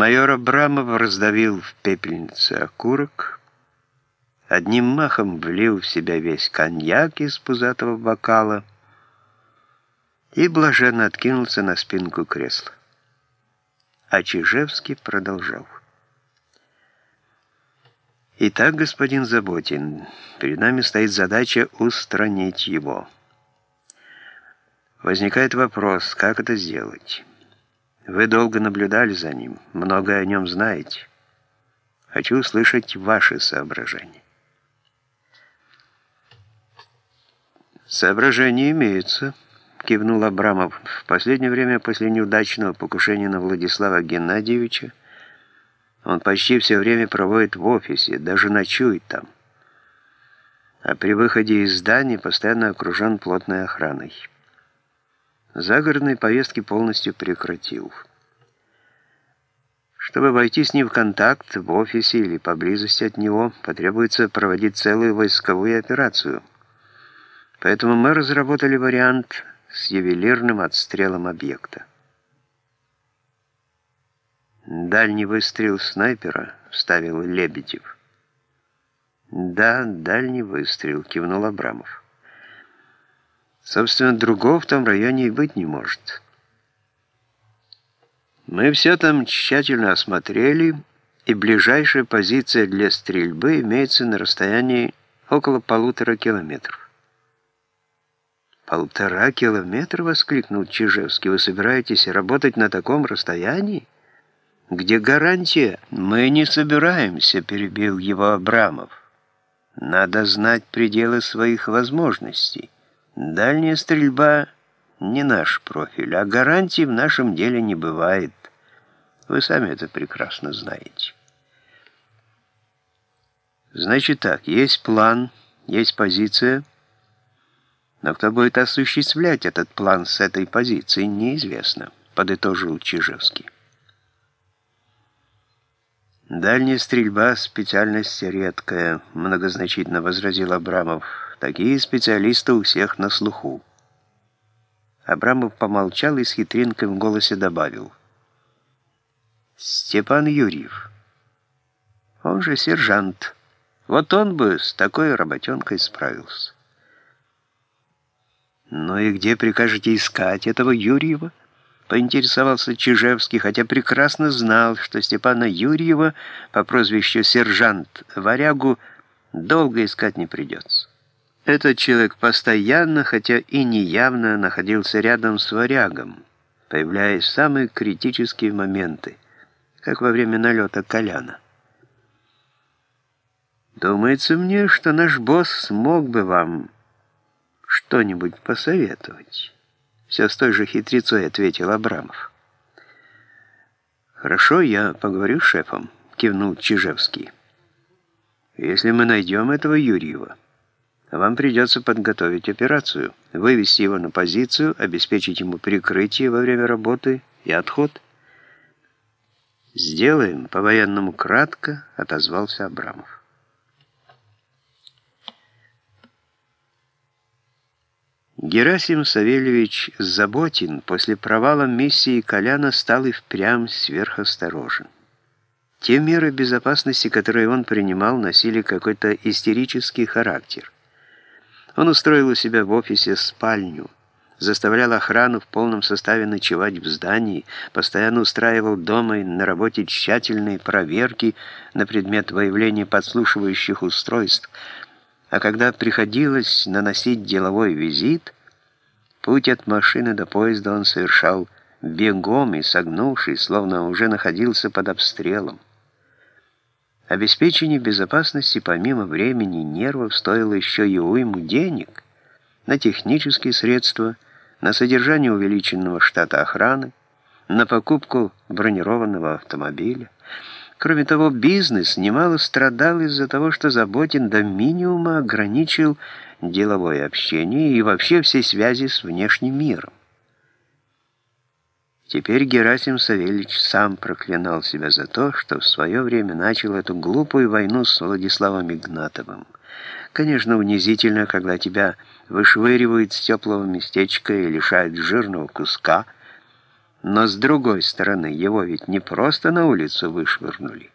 Майор Абрамов раздавил в пепельнице окурок, одним махом влил в себя весь коньяк из пузатого бокала и блаженно откинулся на спинку кресла. А Чижевский продолжал. Итак, господин Заботин, перед нами стоит задача устранить его. Возникает вопрос, как это сделать? Вы долго наблюдали за ним, многое о нем знаете. Хочу услышать ваши соображения. Соображения имеются, кивнул Абрамов. В последнее время после неудачного покушения на Владислава Геннадьевича он почти все время проводит в офисе, даже ночует там. А при выходе из здания постоянно окружен плотной охраной. Загородные поездки полностью прекратил. Чтобы войти с ним в контакт в офисе или поблизости от него, потребуется проводить целую войсковую операцию. Поэтому мы разработали вариант с ювелирным отстрелом объекта. «Дальний выстрел снайпера», — вставил Лебедев. «Да, дальний выстрел», — кивнул Абрамов. Собственно, другого в том районе и быть не может. Мы все там тщательно осмотрели, и ближайшая позиция для стрельбы имеется на расстоянии около полутора километров. «Полтора километра?» — воскликнул Чижевский. «Вы собираетесь работать на таком расстоянии? Где гарантия?» «Мы не собираемся», — перебил его Абрамов. «Надо знать пределы своих возможностей». Дальняя стрельба не наш профиль, а гарантий в нашем деле не бывает. Вы сами это прекрасно знаете. Значит так, есть план, есть позиция, но кто будет осуществлять этот план с этой позиции, неизвестно, подытожил Чижевский. Дальняя стрельба — специальность редкая, многозначительно возразил Абрамов. Такие специалисты у всех на слуху. Абрамов помолчал и с хитринкой в голосе добавил. Степан Юрьев. Он же сержант. Вот он бы с такой работенкой справился. «Ну и где прикажете искать этого Юрьева?» поинтересовался Чижевский, хотя прекрасно знал, что Степана Юрьева по прозвищу сержант Варягу долго искать не придется. Этот человек постоянно, хотя и неявно, находился рядом с варягом, появляясь в самые критические моменты, как во время налета Коляна. «Думается мне, что наш босс смог бы вам что-нибудь посоветовать», все с той же хитрецой ответил Абрамов. «Хорошо, я поговорю с шефом», — кивнул Чижевский. «Если мы найдем этого Юрьева...» Вам придется подготовить операцию, вывести его на позицию, обеспечить ему прикрытие во время работы и отход. «Сделаем, по-военному кратко», — отозвался Абрамов. Герасим Савельевич Заботин после провала миссии Коляна стал и впрямь сверхосторожен. Те меры безопасности, которые он принимал, носили какой-то истерический характер. Он устроил у себя в офисе спальню, заставлял охрану в полном составе ночевать в здании, постоянно устраивал дома и на работе тщательные проверки на предмет выявления подслушивающих устройств, а когда приходилось наносить деловой визит, путь от машины до поезда он совершал бегом и согнувшись, словно уже находился под обстрелом. Обеспечение безопасности помимо времени и нервов стоило еще и уйму денег на технические средства, на содержание увеличенного штата охраны, на покупку бронированного автомобиля. Кроме того, бизнес немало страдал из-за того, что Заботин до минимума ограничил деловое общение и вообще все связи с внешним миром. Теперь Герасим Савельич сам проклинал себя за то, что в свое время начал эту глупую войну с Владиславом Игнатовым. Конечно, унизительно, когда тебя вышвыривают с теплого местечка и лишают жирного куска, Но с другой стороны, его ведь не просто на улицу вышвырнули.